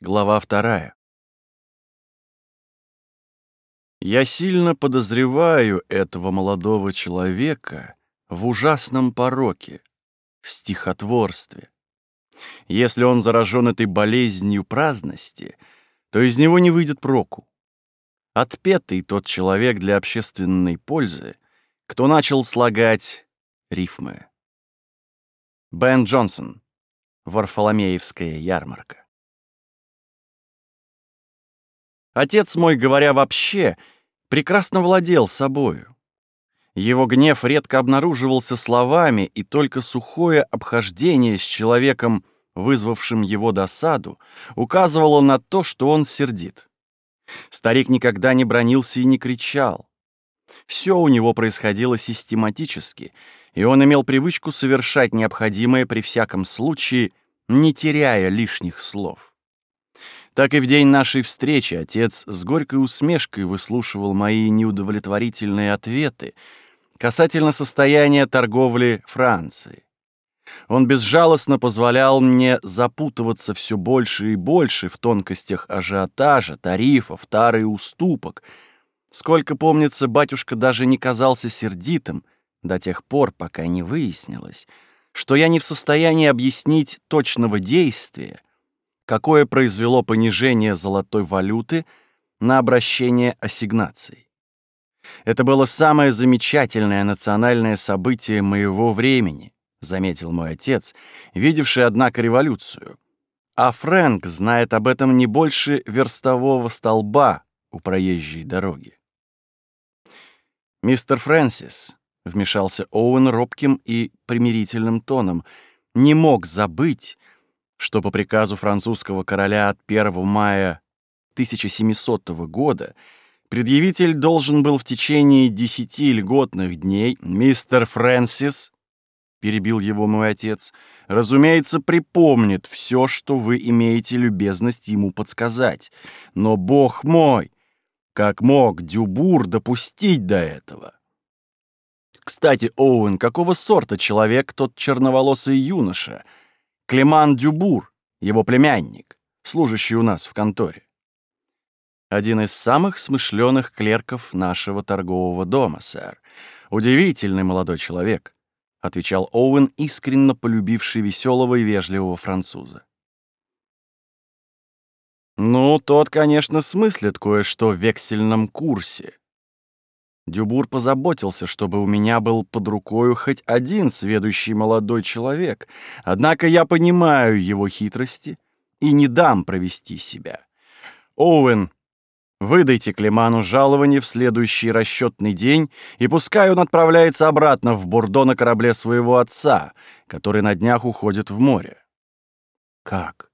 Глава вторая. Я сильно подозреваю этого молодого человека в ужасном пороке, в стихотворстве. Если он заражен этой болезнью праздности, то из него не выйдет проку. Отпетый тот человек для общественной пользы, кто начал слагать рифмы. Бен Джонсон. Варфоломеевская ярмарка. Отец мой, говоря вообще, прекрасно владел собою. Его гнев редко обнаруживался словами, и только сухое обхождение с человеком, вызвавшим его досаду, указывало на то, что он сердит. Старик никогда не бронился и не кричал. Все у него происходило систематически, и он имел привычку совершать необходимое при всяком случае, не теряя лишних слов. Так и в день нашей встречи отец с горькой усмешкой выслушивал мои неудовлетворительные ответы касательно состояния торговли Франции. Он безжалостно позволял мне запутываться все больше и больше в тонкостях ажиотажа, тарифов, тары и уступок. Сколько помнится, батюшка даже не казался сердитым до тех пор, пока не выяснилось, что я не в состоянии объяснить точного действия, какое произвело понижение золотой валюты на обращение ассигнаций. «Это было самое замечательное национальное событие моего времени», заметил мой отец, видевший, однако, революцию. А Фрэнк знает об этом не больше верстового столба у проезжей дороги. «Мистер Фрэнсис», — вмешался Оуэн робким и примирительным тоном, — «не мог забыть, что по приказу французского короля от 1 мая 1700 года предъявитель должен был в течение десяти льготных дней мистер Фрэнсис, перебил его мой отец, разумеется, припомнит все, что вы имеете любезность ему подсказать. Но, бог мой, как мог Дюбур допустить до этого? Кстати, Оуэн, какого сорта человек тот черноволосый юноша — Клеман Дюбур, его племянник, служащий у нас в конторе. Один из самых смышленых клерков нашего торгового дома, сэр. Удивительный молодой человек, — отвечал Оуэн, искренне полюбивший веселого и вежливого француза. «Ну, тот, конечно, смыслит кое-что в вексельном курсе», Дюбур позаботился, чтобы у меня был под рукою хоть один сведущий молодой человек, однако я понимаю его хитрости и не дам провести себя. Оуэн, выдайте Климану жалование в следующий расчетный день, и пускай он отправляется обратно в Бурдо на корабле своего отца, который на днях уходит в море. Как?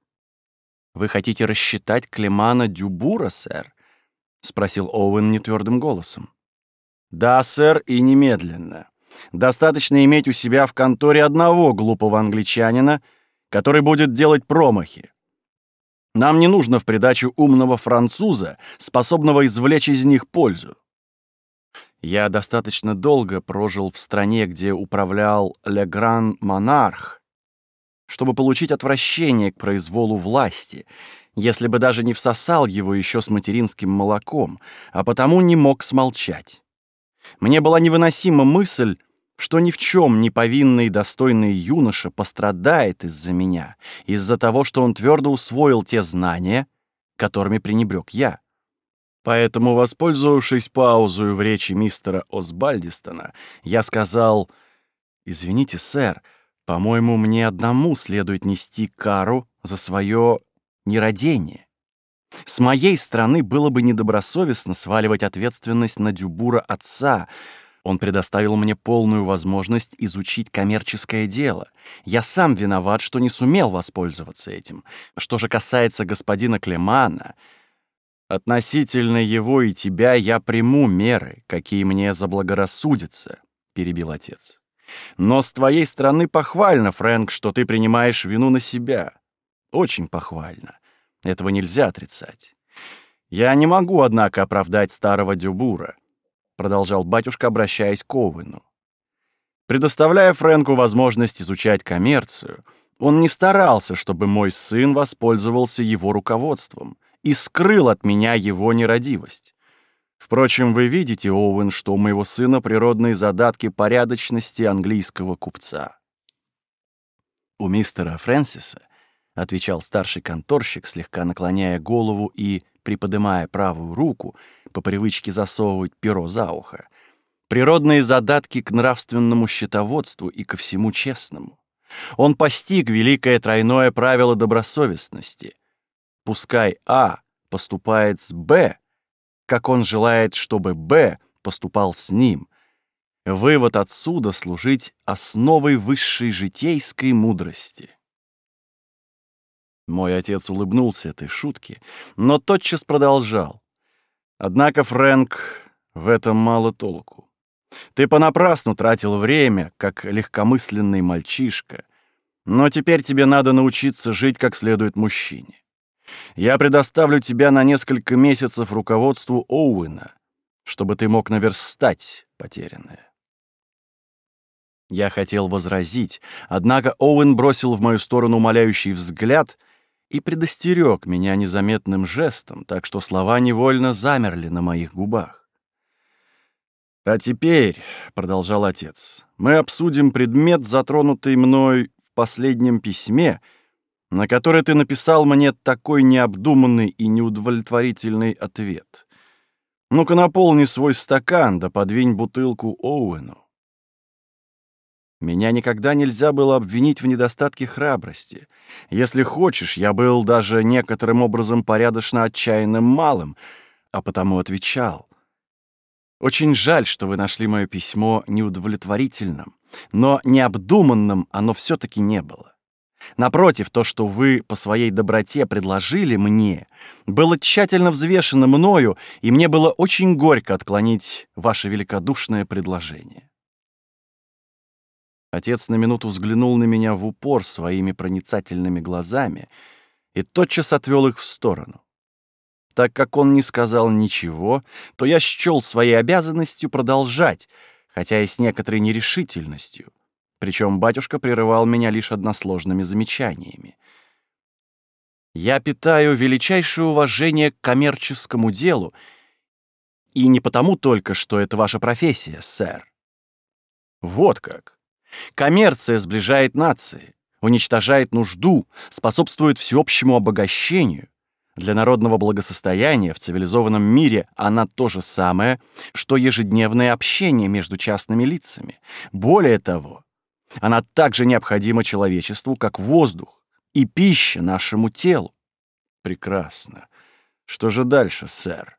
Вы хотите рассчитать Климана Дюбура, сэр? — спросил Оуэн нетвердым голосом. Да, сэр, и немедленно. Достаточно иметь у себя в конторе одного глупого англичанина, который будет делать промахи. Нам не нужно в придачу умного француза, способного извлечь из них пользу. Я достаточно долго прожил в стране, где управлял Легран Монарх, чтобы получить отвращение к произволу власти, если бы даже не всосал его еще с материнским молоком, а потому не мог смолчать. Мне была невыносима мысль, что ни в чем не повинный и достойный юноша пострадает из-за меня, из-за того, что он твердо усвоил те знания, которыми пренебрег я. Поэтому, воспользовавшись паузой в речи мистера Осбальдистона, я сказал, «Извините, сэр, по-моему, мне одному следует нести кару за свое нерадение». С моей стороны было бы недобросовестно сваливать ответственность на Дюбура отца. Он предоставил мне полную возможность изучить коммерческое дело. Я сам виноват, что не сумел воспользоваться этим. Что же касается господина Клемана, относительно его и тебя я приму меры, какие мне заблагорассудятся, перебил отец. Но с твоей стороны похвально, Фрэнк, что ты принимаешь вину на себя. Очень похвально. Этого нельзя отрицать. Я не могу, однако, оправдать старого Дюбура, продолжал батюшка, обращаясь к Оуэну. Предоставляя Френку возможность изучать коммерцию, он не старался, чтобы мой сын воспользовался его руководством и скрыл от меня его нерадивость. Впрочем, вы видите, Оуэн, что у моего сына природные задатки порядочности английского купца. У мистера Фрэнсиса — отвечал старший конторщик, слегка наклоняя голову и приподнимая правую руку, по привычке засовывать перо за ухо. «Природные задатки к нравственному счетоводству и ко всему честному. Он постиг великое тройное правило добросовестности. Пускай А поступает с Б, как он желает, чтобы Б поступал с ним. Вывод отсюда служить основой высшей житейской мудрости». Мой отец улыбнулся этой шутке, но тотчас продолжал. Однако, Фрэнк, в этом мало толку. Ты понапрасну тратил время, как легкомысленный мальчишка. Но теперь тебе надо научиться жить как следует мужчине. Я предоставлю тебя на несколько месяцев руководству Оуэна, чтобы ты мог наверстать потерянное. Я хотел возразить, однако Оуэн бросил в мою сторону умоляющий взгляд — и предостерег меня незаметным жестом, так что слова невольно замерли на моих губах. «А теперь», — продолжал отец, — «мы обсудим предмет, затронутый мной в последнем письме, на которое ты написал мне такой необдуманный и неудовлетворительный ответ. Ну-ка наполни свой стакан да подвинь бутылку Оуэну. Меня никогда нельзя было обвинить в недостатке храбрости. Если хочешь, я был даже некоторым образом порядочно отчаянным малым, а потому отвечал. Очень жаль, что вы нашли мое письмо неудовлетворительным, но необдуманным оно все таки не было. Напротив, то, что вы по своей доброте предложили мне, было тщательно взвешено мною, и мне было очень горько отклонить ваше великодушное предложение. Отец на минуту взглянул на меня в упор своими проницательными глазами и тотчас отвел их в сторону. Так как он не сказал ничего, то я счел своей обязанностью продолжать, хотя и с некоторой нерешительностью. Причем батюшка прерывал меня лишь односложными замечаниями. Я питаю величайшее уважение к коммерческому делу, и не потому только, что это ваша профессия, сэр. Вот как. Коммерция сближает нации, уничтожает нужду, способствует всеобщему обогащению. Для народного благосостояния в цивилизованном мире она то же самое, что ежедневное общение между частными лицами. Более того, она также необходима человечеству, как воздух и пища нашему телу. Прекрасно. Что же дальше, сэр?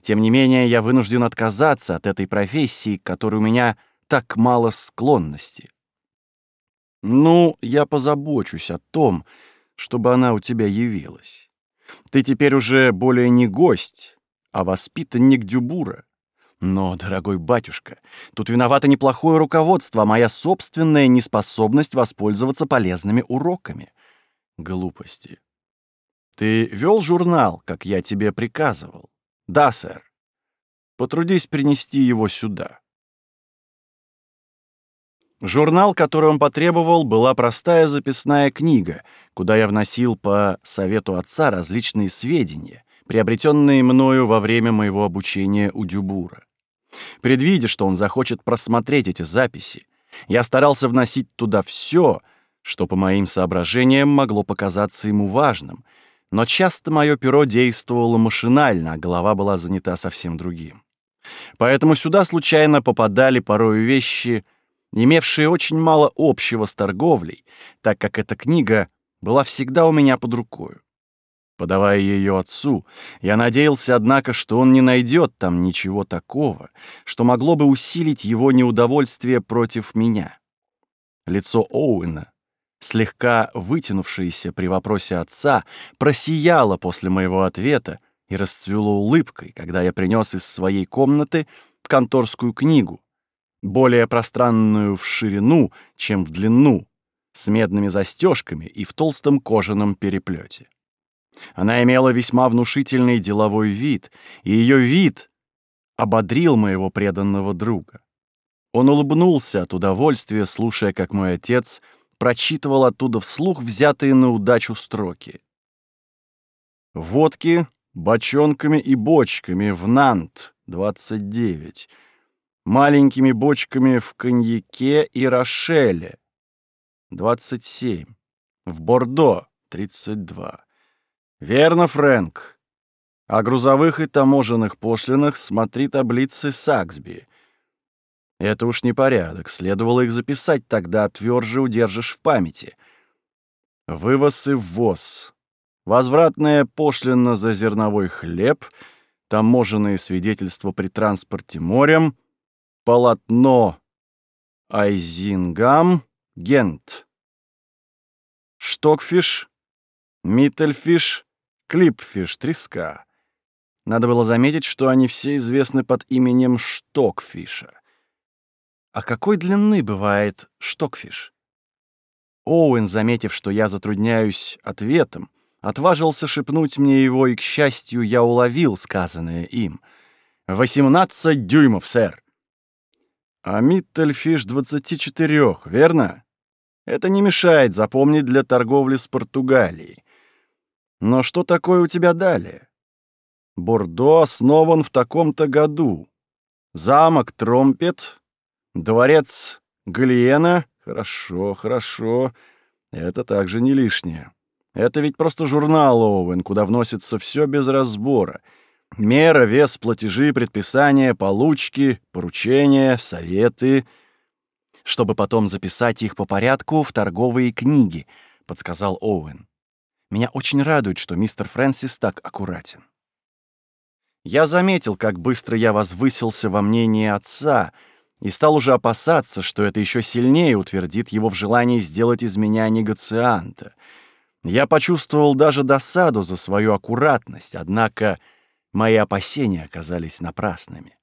Тем не менее, я вынужден отказаться от этой профессии, которая у меня — так мало склонности. Ну, я позабочусь о том, чтобы она у тебя явилась. Ты теперь уже более не гость, а воспитанник Дюбура. Но, дорогой батюшка, тут виновато неплохое руководство, а моя собственная неспособность воспользоваться полезными уроками. Глупости. Ты вел журнал, как я тебе приказывал? Да, сэр. Потрудись принести его сюда. Журнал, который он потребовал, была простая записная книга, куда я вносил по совету отца различные сведения, приобретенные мною во время моего обучения у Дюбура. Предвидя, что он захочет просмотреть эти записи, я старался вносить туда все, что, по моим соображениям, могло показаться ему важным, но часто мое перо действовало машинально, а голова была занята совсем другим. Поэтому сюда случайно попадали порой вещи — имевшие очень мало общего с торговлей, так как эта книга была всегда у меня под рукой. Подавая ее отцу, я надеялся, однако, что он не найдет там ничего такого, что могло бы усилить его неудовольствие против меня. Лицо Оуэна, слегка вытянувшееся при вопросе отца, просияло после моего ответа и расцвело улыбкой, когда я принес из своей комнаты конторскую книгу, более пространную в ширину, чем в длину, с медными застежками и в толстом кожаном переплете. Она имела весьма внушительный деловой вид, и ее вид ободрил моего преданного друга. Он улыбнулся от удовольствия, слушая, как мой отец прочитывал оттуда вслух взятые на удачу строки. «Водки бочонками и бочками в Нант, 29 маленькими бочками в коньяке и рошеле. 27. В Бордо. 32. Верно, Фрэнк. О грузовых и таможенных пошлинах смотри таблицы Саксби. Это уж не порядок, следовало их записать, тогда тверже удержишь в памяти. Вывоз и ввоз. Возвратная пошлина за зерновой хлеб, таможенные свидетельства при транспорте морем — Полотно Айзингам, Гент. Штокфиш, Миттельфиш, Клипфиш, треска. Надо было заметить, что они все известны под именем штокфиша. А какой длины бывает штокфиш? Оуэн, заметив, что я затрудняюсь ответом, отважился шепнуть мне его, и, к счастью, я уловил сказанное им. «Восемнадцать дюймов, сэр!» А Миттельфиш 24, верно? Это не мешает запомнить для торговли с Португалией. Но что такое у тебя далее? Бордо основан в таком-то году. Замок Тромпет, дворец Галиена. Хорошо, хорошо. Это также не лишнее. Это ведь просто журнал Оуэн, куда вносится все без разбора — Мера, вес, платежи, предписания, получки, поручения, советы, чтобы потом записать их по порядку в торговые книги, подсказал Оуэн. Меня очень радует, что мистер Фрэнсис так аккуратен. Я заметил, как быстро я возвысился во мнении отца и стал уже опасаться, что это еще сильнее утвердит его в желании сделать из меня негацианта. Я почувствовал даже досаду за свою аккуратность, однако Мои опасения оказались напрасными.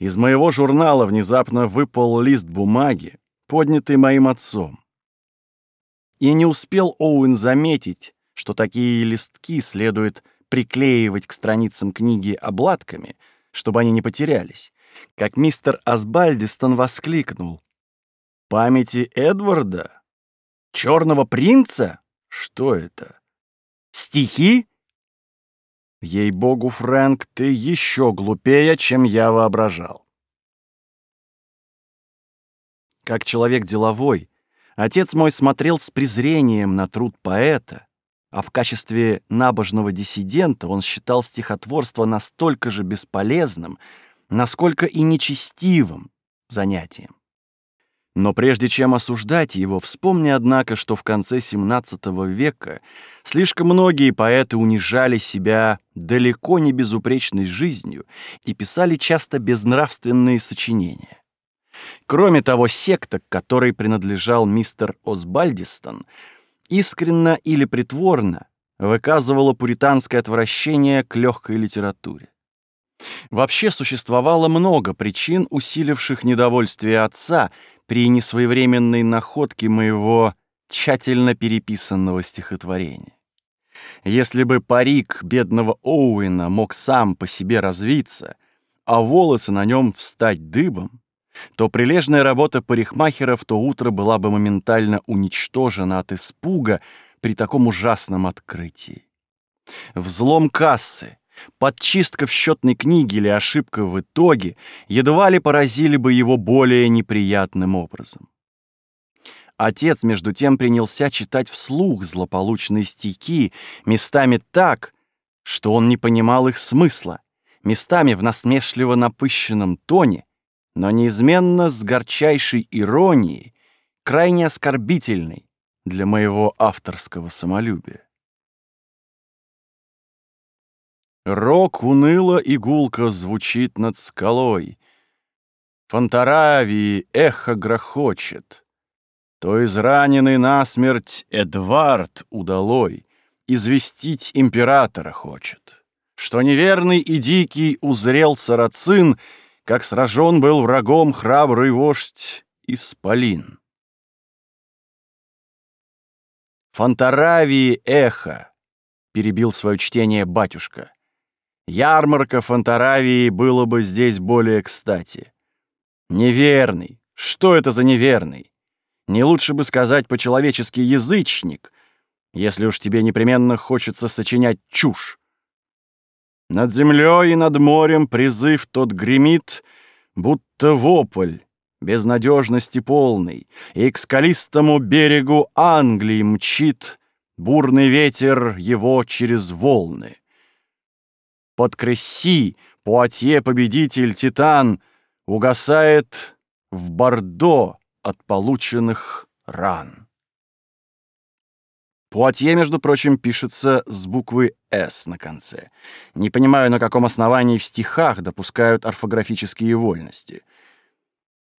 Из моего журнала внезапно выпал лист бумаги, поднятый моим отцом. И не успел Оуэн заметить, что такие листки следует приклеивать к страницам книги обладками, чтобы они не потерялись, как мистер Асбальдистон воскликнул. «Памяти Эдварда? Черного принца? Что это? Стихи?» Ей богу, Фрэнк, ты еще глупее, чем я воображал. Как человек деловой, отец мой смотрел с презрением на труд поэта, а в качестве набожного диссидента он считал стихотворство настолько же бесполезным, насколько и нечестивым занятием. Но прежде чем осуждать его, вспомни, однако, что в конце XVII века слишком многие поэты унижали себя далеко не безупречной жизнью и писали часто безнравственные сочинения. Кроме того, секта, к которой принадлежал мистер Осбальдистон, искренно или притворно выказывала пуританское отвращение к легкой литературе. Вообще существовало много причин, усиливших недовольствие отца, при несвоевременной находке моего тщательно переписанного стихотворения. Если бы парик бедного Оуэна мог сам по себе развиться, а волосы на нем встать дыбом, то прилежная работа парикмахера в то утро была бы моментально уничтожена от испуга при таком ужасном открытии. Взлом кассы, Подчистка в счетной книге или ошибка в итоге едва ли поразили бы его более неприятным образом. Отец, между тем, принялся читать вслух злополучные стихи, местами так, что он не понимал их смысла, местами в насмешливо напыщенном тоне, но неизменно с горчайшей иронией, крайне оскорбительной для моего авторского самолюбия. Рок уныло игулка звучит над скалой. Фонтаравии эхо грохочет. То израненный насмерть Эдвард удалой Известить императора хочет, Что неверный и дикий узрел сарацин, Как сражен был врагом храбрый вождь Исполин. Фонтаравии эхо, — перебил свое чтение батюшка — Ярмарка Фонтаравии было бы здесь более кстати. Неверный. Что это за неверный? Не лучше бы сказать по-человечески «язычник», если уж тебе непременно хочется сочинять чушь. Над землей и над морем призыв тот гремит, будто вопль, безнадежности полный, и к скалистому берегу Англии мчит бурный ветер его через волны под Кресси, Пуатье победитель Титан угасает в Бордо от полученных ран. Пуатье, между прочим, пишется с буквы «С» на конце. Не понимаю, на каком основании в стихах допускают орфографические вольности.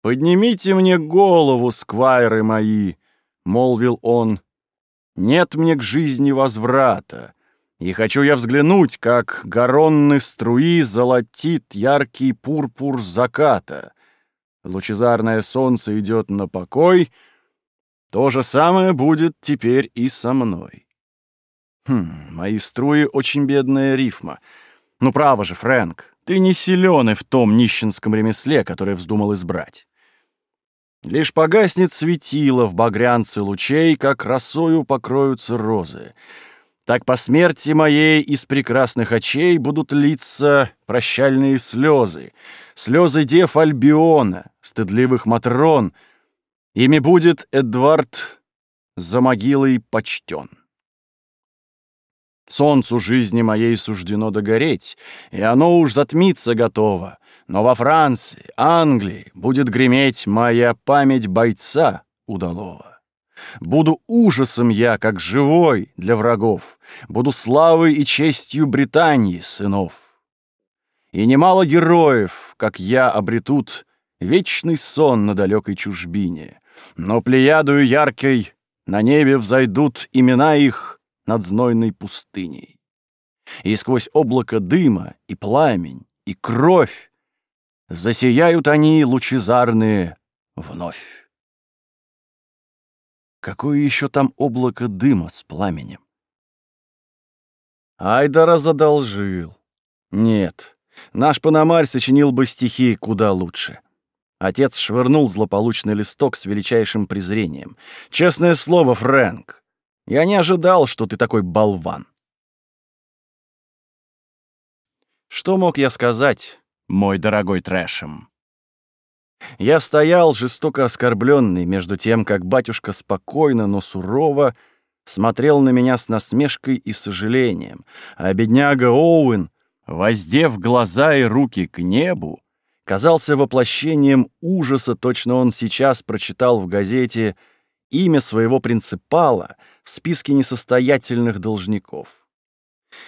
«Поднимите мне голову, сквайры мои!» — молвил он. «Нет мне к жизни возврата. И хочу я взглянуть, как горонны струи золотит яркий пурпур заката. Лучезарное солнце идет на покой. То же самое будет теперь и со мной. Хм, мои струи — очень бедная рифма. Ну, право же, Фрэнк, ты не силён и в том нищенском ремесле, которое вздумал избрать. Лишь погаснет светило в багрянце лучей, как росою покроются розы — так по смерти моей из прекрасных очей будут литься прощальные слезы, слезы дев Альбиона, стыдливых Матрон. Ими будет Эдвард за могилой почтен. Солнцу жизни моей суждено догореть, и оно уж затмиться готово, но во Франции, Англии будет греметь моя память бойца удалого. Буду ужасом я, как живой для врагов, буду славой и честью Британии сынов. И немало героев, как я, обретут вечный сон на далекой чужбине, но плеядую яркой на небе взойдут имена их над знойной пустыней. И сквозь облако дыма и пламень и кровь засияют они лучезарные вновь. Какое еще там облако дыма с пламенем? Айдара задолжил. Нет, наш Панамарь сочинил бы стихи куда лучше. Отец швырнул злополучный листок с величайшим презрением. «Честное слово, Фрэнк, я не ожидал, что ты такой болван». Что мог я сказать, мой дорогой Трэшем? Я стоял, жестоко оскорбленный, между тем, как батюшка спокойно, но сурово смотрел на меня с насмешкой и сожалением, а бедняга Оуэн, воздев глаза и руки к небу, казался воплощением ужаса, точно он сейчас прочитал в газете имя своего принципала в списке несостоятельных должников.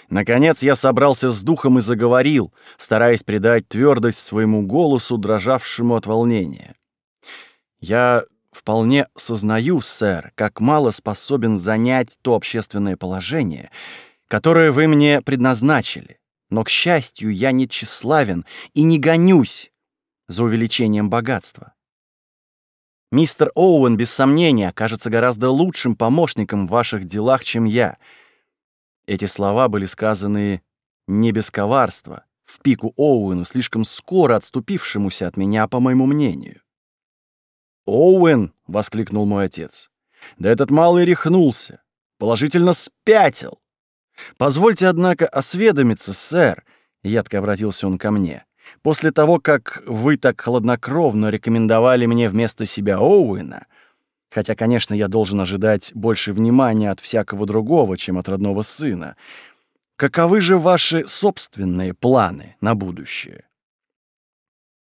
Наконец я собрался с духом и заговорил, стараясь придать твердость своему голосу, дрожавшему от волнения. «Я вполне сознаю, сэр, как мало способен занять то общественное положение, которое вы мне предназначили. Но, к счастью, я не тщеславен и не гонюсь за увеличением богатства. Мистер Оуэн, без сомнения, кажется гораздо лучшим помощником в ваших делах, чем я — эти слова были сказаны не без коварства, в пику Оуэну, слишком скоро отступившемуся от меня, по моему мнению. «Оуэн!» — воскликнул мой отец. «Да этот малый рехнулся! Положительно спятил! Позвольте, однако, осведомиться, сэр!» — ядко обратился он ко мне. «После того, как вы так хладнокровно рекомендовали мне вместо себя Оуэна, — Хотя, конечно, я должен ожидать больше внимания от всякого другого, чем от родного сына. Каковы же ваши собственные планы на будущее?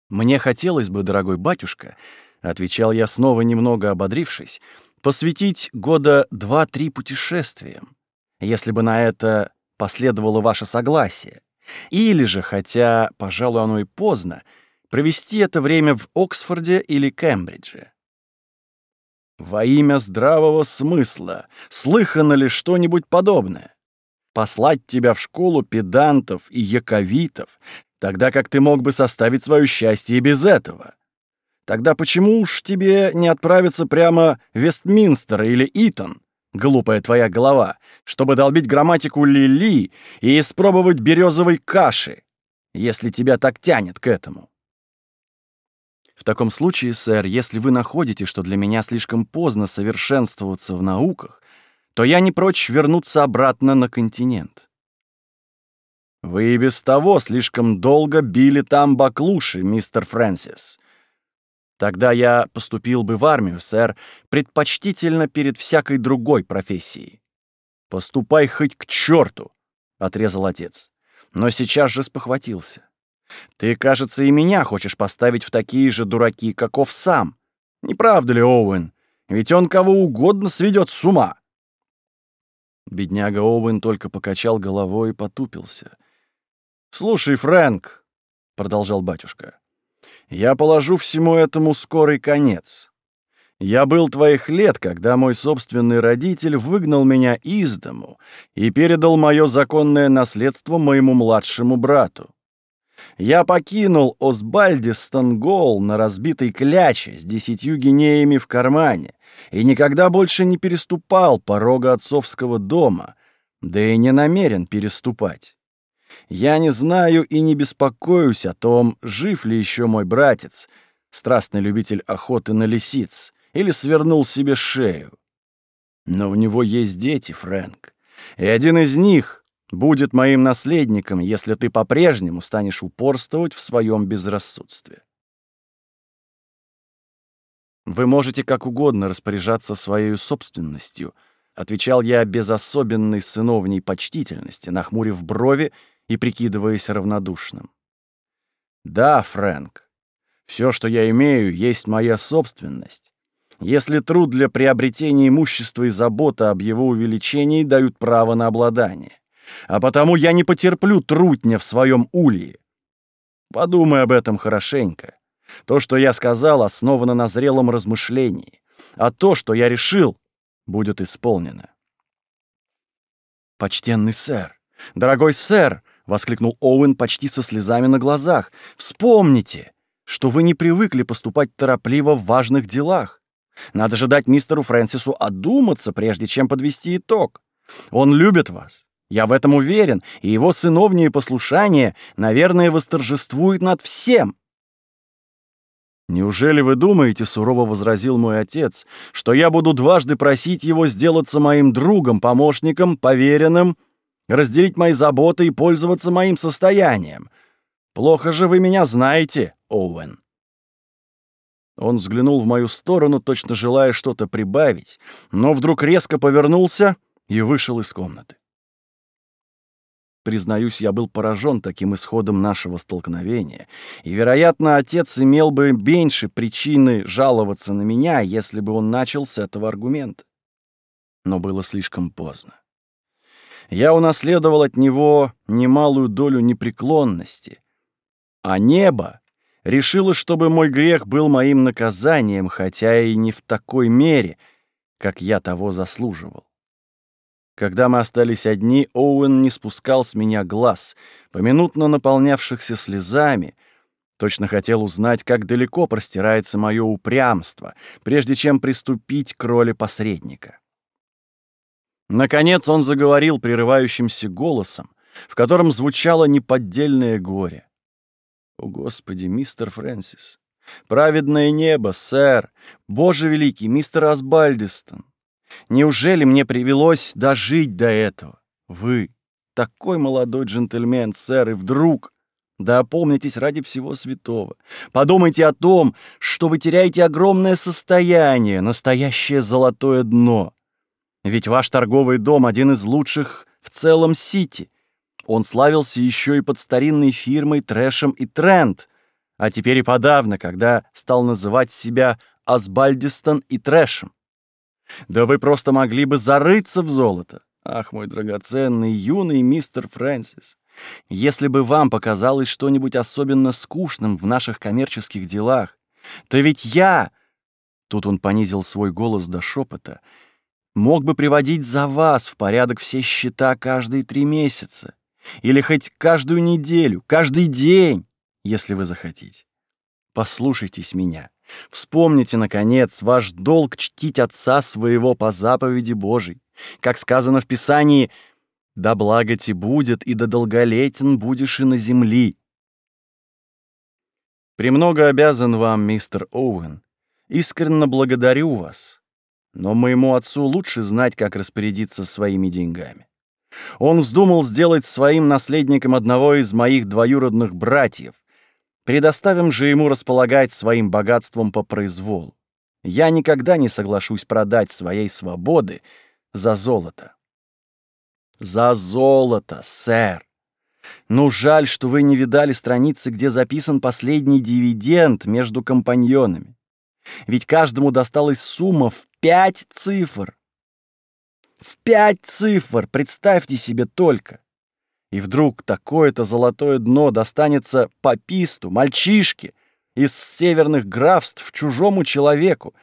Мне хотелось бы, дорогой батюшка, отвечал я снова немного ободрившись, посвятить года два-три путешествиям, если бы на это последовало ваше согласие. Или же, хотя, пожалуй, оно и поздно, провести это время в Оксфорде или Кембридже. Во имя здравого смысла, слыхано ли что-нибудь подобное? Послать тебя в школу педантов и яковитов, тогда как ты мог бы составить свое счастье и без этого. Тогда почему уж тебе не отправиться прямо в Вестминстер или Итон, глупая твоя голова, чтобы долбить грамматику Лили и испробовать березовой каши, если тебя так тянет к этому? В таком случае, сэр, если вы находите, что для меня слишком поздно совершенствоваться в науках, то я не прочь вернуться обратно на континент. Вы и без того слишком долго били там баклуши, мистер Фрэнсис. Тогда я поступил бы в армию, сэр, предпочтительно перед всякой другой профессией. Поступай хоть к черту, отрезал отец. Но сейчас же спохватился. Ты, кажется, и меня хочешь поставить в такие же дураки, каков сам. Не правда ли, Оуэн? Ведь он кого угодно сведет с ума. Бедняга Оуэн только покачал головой и потупился. «Слушай, Фрэнк», — продолжал батюшка, — «я положу всему этому скорый конец. Я был твоих лет, когда мой собственный родитель выгнал меня из дому и передал мое законное наследство моему младшему брату. Я покинул Осбальди на разбитой кляче с десятью гинеями в кармане и никогда больше не переступал порога отцовского дома, да и не намерен переступать. Я не знаю и не беспокоюсь о том, жив ли еще мой братец, страстный любитель охоты на лисиц, или свернул себе шею. Но у него есть дети, Фрэнк, и один из них — будет моим наследником, если ты по-прежнему станешь упорствовать в своем безрассудстве. «Вы можете как угодно распоряжаться своей собственностью», — отвечал я без особенной сыновней почтительности, нахмурив брови и прикидываясь равнодушным. «Да, Фрэнк, все, что я имею, есть моя собственность. Если труд для приобретения имущества и забота об его увеличении дают право на обладание а потому я не потерплю трутня в своем улье. Подумай об этом хорошенько. То, что я сказал, основано на зрелом размышлении, а то, что я решил, будет исполнено. «Почтенный сэр! Дорогой сэр!» — воскликнул Оуэн почти со слезами на глазах. «Вспомните, что вы не привыкли поступать торопливо в важных делах. Надо же дать мистеру Фрэнсису одуматься, прежде чем подвести итог. Он любит вас. Я в этом уверен, и его сыновнее послушание, наверное, восторжествует над всем. «Неужели вы думаете, — сурово возразил мой отец, — что я буду дважды просить его сделаться моим другом, помощником, поверенным, разделить мои заботы и пользоваться моим состоянием? Плохо же вы меня знаете, Оуэн». Он взглянул в мою сторону, точно желая что-то прибавить, но вдруг резко повернулся и вышел из комнаты. Признаюсь, я был поражен таким исходом нашего столкновения. И, вероятно, отец имел бы меньше причины жаловаться на меня, если бы он начал с этого аргумента. Но было слишком поздно. Я унаследовал от него немалую долю непреклонности. А небо решило, чтобы мой грех был моим наказанием, хотя и не в такой мере, как я того заслуживал. Когда мы остались одни, Оуэн не спускал с меня глаз, поминутно наполнявшихся слезами. Точно хотел узнать, как далеко простирается мое упрямство, прежде чем приступить к роли посредника. Наконец он заговорил прерывающимся голосом, в котором звучало неподдельное горе. «О, Господи, мистер Фрэнсис! Праведное небо, сэр! Боже великий, мистер Асбальдистон! Неужели мне привелось дожить до этого? Вы, такой молодой джентльмен, сэр, и вдруг... Да опомнитесь ради всего святого. Подумайте о том, что вы теряете огромное состояние, настоящее золотое дно. Ведь ваш торговый дом один из лучших в целом Сити. Он славился еще и под старинной фирмой Трэшем и Тренд, а теперь и подавно, когда стал называть себя Асбальдистон и Трэшем. Да вы просто могли бы зарыться в золото. Ах, мой драгоценный юный мистер Фрэнсис. Если бы вам показалось что-нибудь особенно скучным в наших коммерческих делах, то ведь я...» Тут он понизил свой голос до шепота. «Мог бы приводить за вас в порядок все счета каждые три месяца. Или хоть каждую неделю, каждый день, если вы захотите. Послушайтесь меня. Вспомните, наконец, ваш долг чтить Отца своего по заповеди Божией. Как сказано в Писании, «Да благо ти будет, и да долголетен будешь и на земли». «Премного обязан вам, мистер Оуэн. Искренно благодарю вас. Но моему отцу лучше знать, как распорядиться своими деньгами. Он вздумал сделать своим наследником одного из моих двоюродных братьев, Предоставим же ему располагать своим богатством по произволу. Я никогда не соглашусь продать своей свободы за золото. За золото, сэр. Ну, жаль, что вы не видали страницы, где записан последний дивиденд между компаньонами. Ведь каждому досталась сумма в пять цифр. В пять цифр, представьте себе только. И вдруг такое-то золотое дно достанется пописту, мальчишке, из северных графств чужому человеку.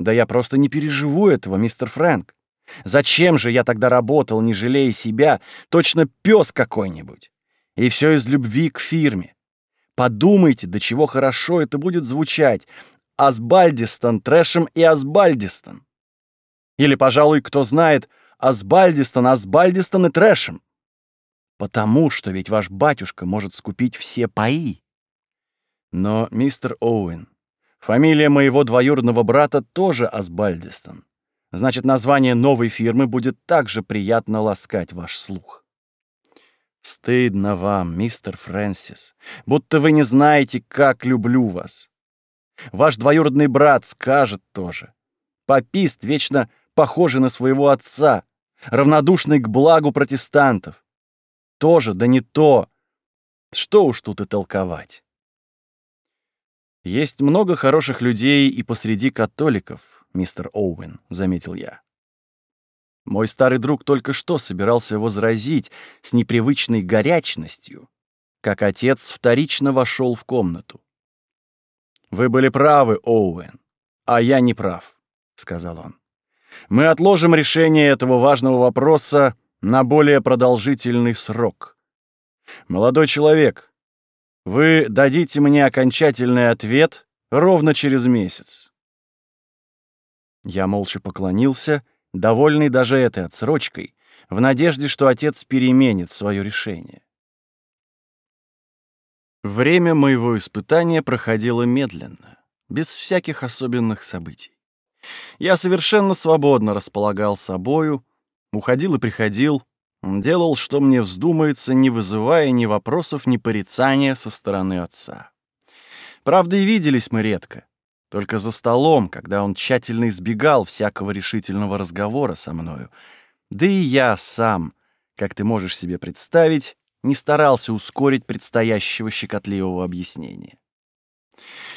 Да я просто не переживу этого, мистер Фрэнк. Зачем же я тогда работал, не жалея себя, точно пес какой-нибудь? И все из любви к фирме. Подумайте, до чего хорошо это будет звучать. Асбальдистон трэшем и Асбальдистон. Или, пожалуй, кто знает, Асбальдистон, Асбальдистон и трэшем. Потому что ведь ваш батюшка может скупить все паи. Но, мистер Оуэн, фамилия моего двоюродного брата тоже Асбальдистон. Значит, название новой фирмы будет также приятно ласкать ваш слух. Стыдно вам, мистер Фрэнсис, будто вы не знаете, как люблю вас. Ваш двоюродный брат скажет тоже. Папист вечно похожий на своего отца, равнодушный к благу протестантов тоже, да не то. Что уж тут и толковать. «Есть много хороших людей и посреди католиков, мистер Оуэн», — заметил я. Мой старый друг только что собирался возразить с непривычной горячностью, как отец вторично вошел в комнату. «Вы были правы, Оуэн, а я не прав», — сказал он. «Мы отложим решение этого важного вопроса на более продолжительный срок. Молодой человек, вы дадите мне окончательный ответ ровно через месяц. Я молча поклонился, довольный даже этой отсрочкой, в надежде, что отец переменит свое решение. Время моего испытания проходило медленно, без всяких особенных событий. Я совершенно свободно располагал собою, Уходил и приходил, делал, что мне вздумается, не вызывая ни вопросов, ни порицания со стороны отца. Правда, и виделись мы редко. Только за столом, когда он тщательно избегал всякого решительного разговора со мною. Да и я сам, как ты можешь себе представить, не старался ускорить предстоящего щекотливого объяснения.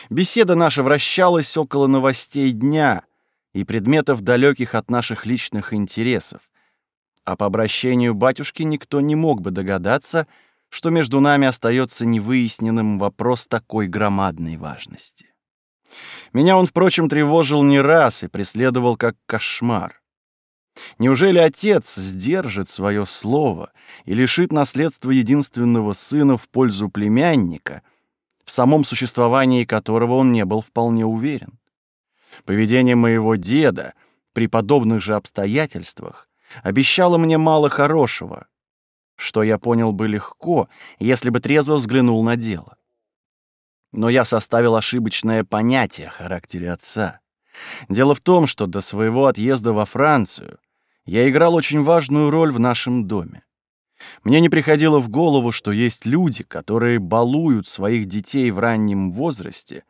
Беседа наша вращалась около новостей дня и предметов, далеких от наших личных интересов — а по обращению батюшки никто не мог бы догадаться, что между нами остается невыясненным вопрос такой громадной важности. Меня он, впрочем, тревожил не раз и преследовал как кошмар. Неужели отец сдержит свое слово и лишит наследства единственного сына в пользу племянника, в самом существовании которого он не был вполне уверен? Поведение моего деда при подобных же обстоятельствах обещала мне мало хорошего, что я понял бы легко, если бы трезво взглянул на дело. Но я составил ошибочное понятие о характере отца. Дело в том, что до своего отъезда во Францию я играл очень важную роль в нашем доме. Мне не приходило в голову, что есть люди, которые балуют своих детей в раннем возрасте,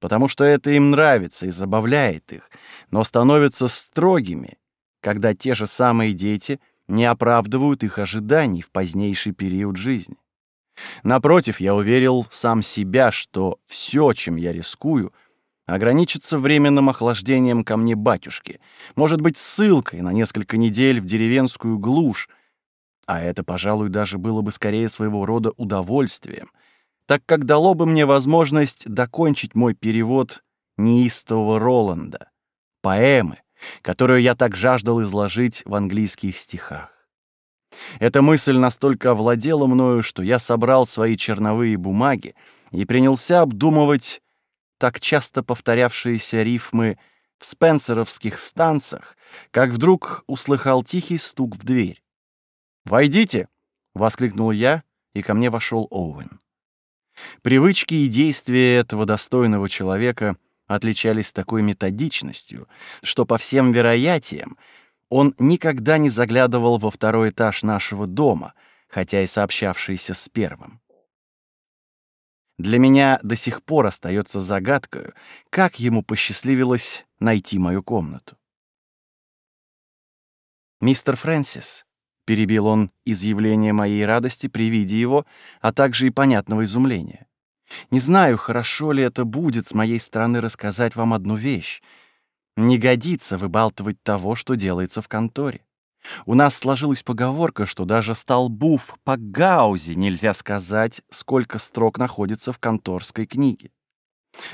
потому что это им нравится и забавляет их, но становятся строгими когда те же самые дети не оправдывают их ожиданий в позднейший период жизни. Напротив, я уверил сам себя, что все, чем я рискую, ограничится временным охлаждением ко мне батюшки, может быть, ссылкой на несколько недель в деревенскую глушь, а это, пожалуй, даже было бы скорее своего рода удовольствием, так как дало бы мне возможность докончить мой перевод неистового Роланда, поэмы, которую я так жаждал изложить в английских стихах. Эта мысль настолько овладела мною, что я собрал свои черновые бумаги и принялся обдумывать так часто повторявшиеся рифмы в спенсеровских станцах, как вдруг услыхал тихий стук в дверь. «Войдите!» — воскликнул я, и ко мне вошел Оуэн. Привычки и действия этого достойного человека отличались такой методичностью, что по всем вероятиям он никогда не заглядывал во второй этаж нашего дома, хотя и сообщавшийся с первым. Для меня до сих пор остается загадкой, как ему посчастливилось найти мою комнату. «Мистер Фрэнсис», — перебил он изъявление моей радости при виде его, а также и понятного изумления. Не знаю, хорошо ли это будет с моей стороны рассказать вам одну вещь. Не годится выбалтывать того, что делается в конторе. У нас сложилась поговорка, что даже столбу по гаузе нельзя сказать, сколько строк находится в конторской книге.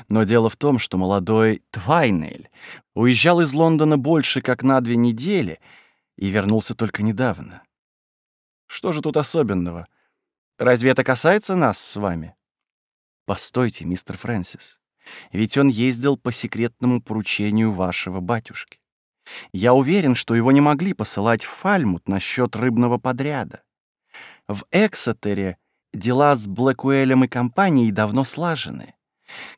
Но дело в том, что молодой Твайнель уезжал из Лондона больше как на две недели и вернулся только недавно. Что же тут особенного? Разве это касается нас с вами? «Постойте, мистер Фрэнсис, ведь он ездил по секретному поручению вашего батюшки. Я уверен, что его не могли посылать в Фальмут насчет рыбного подряда. В Эксотере дела с Блэкуэлем и компанией давно слажены.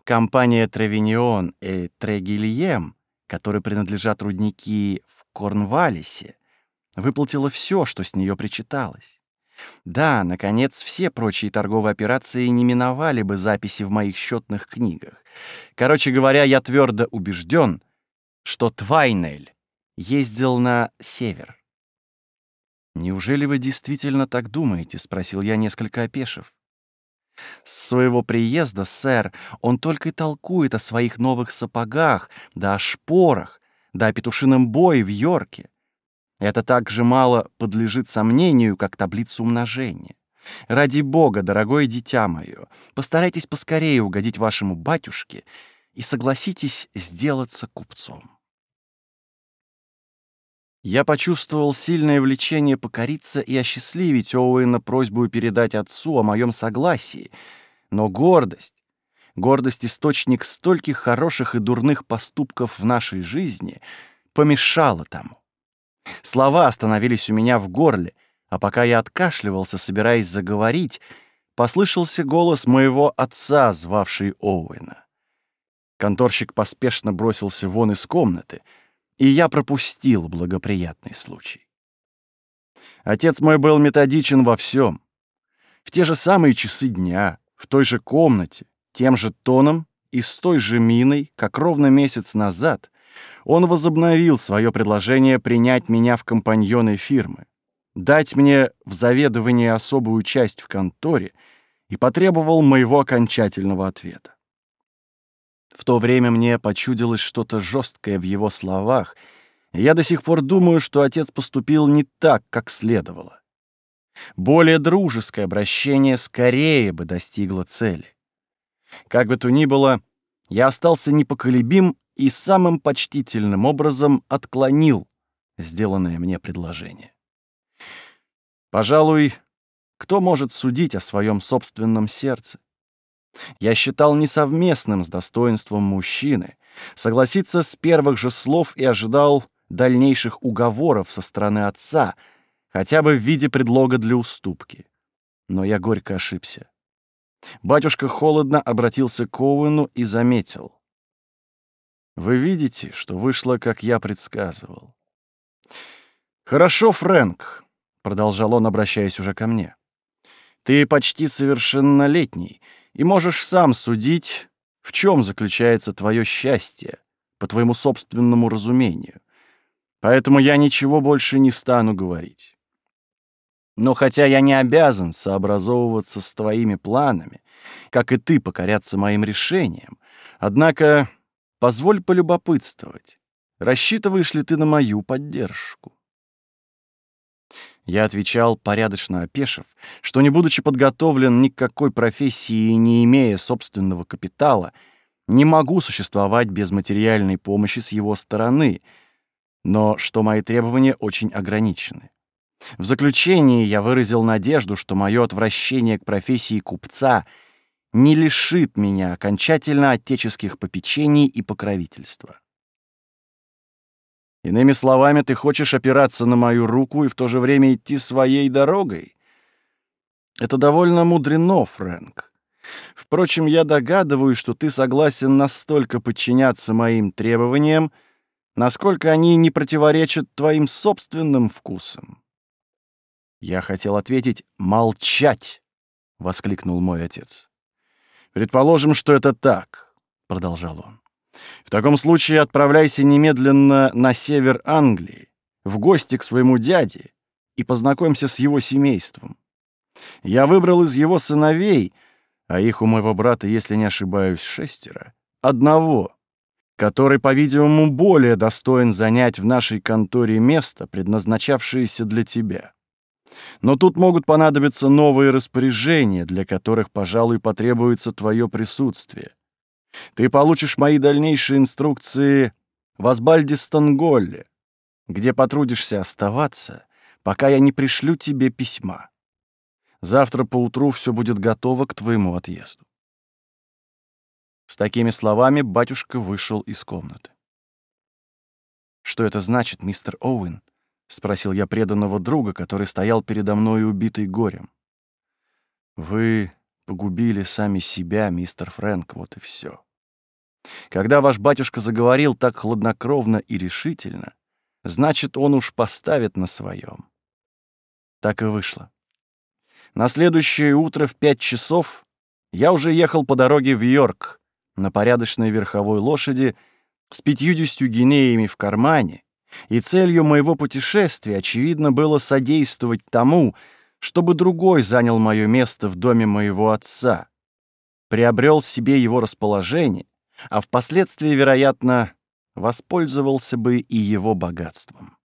Компания Тревиньон и Трегильем, которые принадлежат рудники в Корнвалисе, выплатила все, что с нее причиталось. Да, наконец, все прочие торговые операции не миновали бы записи в моих счетных книгах. Короче говоря, я твердо убежден, что Твайнель ездил на север. «Неужели вы действительно так думаете?» — спросил я, несколько опешив. «С своего приезда, сэр, он только и толкует о своих новых сапогах, да о шпорах, да о петушином бое в Йорке. Это так же мало подлежит сомнению, как таблица умножения. Ради Бога, дорогое дитя мое, постарайтесь поскорее угодить вашему батюшке и согласитесь сделаться купцом. Я почувствовал сильное влечение покориться и осчастливить Оуэна просьбу передать отцу о моем согласии, но гордость, гордость — источник стольких хороших и дурных поступков в нашей жизни, помешала тому. Слова остановились у меня в горле, а пока я откашливался, собираясь заговорить, послышался голос моего отца, звавший Оуэна. Конторщик поспешно бросился вон из комнаты, и я пропустил благоприятный случай. Отец мой был методичен во всем. В те же самые часы дня, в той же комнате, тем же тоном и с той же миной, как ровно месяц назад, он возобновил свое предложение принять меня в компаньоны фирмы, дать мне в заведование особую часть в конторе и потребовал моего окончательного ответа. В то время мне почудилось что-то жесткое в его словах, и я до сих пор думаю, что отец поступил не так, как следовало. Более дружеское обращение скорее бы достигло цели. Как бы то ни было, я остался непоколебим и самым почтительным образом отклонил сделанное мне предложение. Пожалуй, кто может судить о своем собственном сердце? Я считал несовместным с достоинством мужчины согласиться с первых же слов и ожидал дальнейших уговоров со стороны отца, хотя бы в виде предлога для уступки. Но я горько ошибся. Батюшка холодно обратился к Оуэну и заметил. «Вы видите, что вышло, как я предсказывал». «Хорошо, Фрэнк», — продолжал он, обращаясь уже ко мне. «Ты почти совершеннолетний и можешь сам судить, в чем заключается твое счастье, по твоему собственному разумению. Поэтому я ничего больше не стану говорить. Но хотя я не обязан сообразовываться с твоими планами, как и ты покоряться моим решениям, однако позволь полюбопытствовать, рассчитываешь ли ты на мою поддержку? Я отвечал, порядочно опешив, что, не будучи подготовлен ни к какой профессии и не имея собственного капитала, не могу существовать без материальной помощи с его стороны, но что мои требования очень ограничены. В заключении я выразил надежду, что мое отвращение к профессии купца не лишит меня окончательно отеческих попечений и покровительства. Иными словами, ты хочешь опираться на мою руку и в то же время идти своей дорогой? Это довольно мудрено, Фрэнк. Впрочем, я догадываюсь, что ты согласен настолько подчиняться моим требованиям, насколько они не противоречат твоим собственным вкусам. Я хотел ответить «молчать», — воскликнул мой отец. «Предположим, что это так», — продолжал он. «В таком случае отправляйся немедленно на север Англии, в гости к своему дяде, и познакомься с его семейством. Я выбрал из его сыновей, а их у моего брата, если не ошибаюсь, шестеро, одного, который, по-видимому, более достоин занять в нашей конторе место, предназначавшееся для тебя. Но тут могут понадобиться новые распоряжения, для которых, пожалуй, потребуется твое присутствие. Ты получишь мои дальнейшие инструкции в Асбальде-Станголле, где потрудишься оставаться, пока я не пришлю тебе письма. Завтра поутру все будет готово к твоему отъезду. С такими словами батюшка вышел из комнаты. Что это значит, мистер Оуэн? — спросил я преданного друга, который стоял передо мной убитый горем. «Вы погубили сами себя, мистер Фрэнк, вот и все. Когда ваш батюшка заговорил так хладнокровно и решительно, значит, он уж поставит на своем. Так и вышло. На следующее утро в пять часов я уже ехал по дороге в Йорк на порядочной верховой лошади с пятьюдесятью гинеями в кармане и целью моего путешествия, очевидно, было содействовать тому, чтобы другой занял мое место в доме моего отца, приобрел себе его расположение, а впоследствии, вероятно, воспользовался бы и его богатством.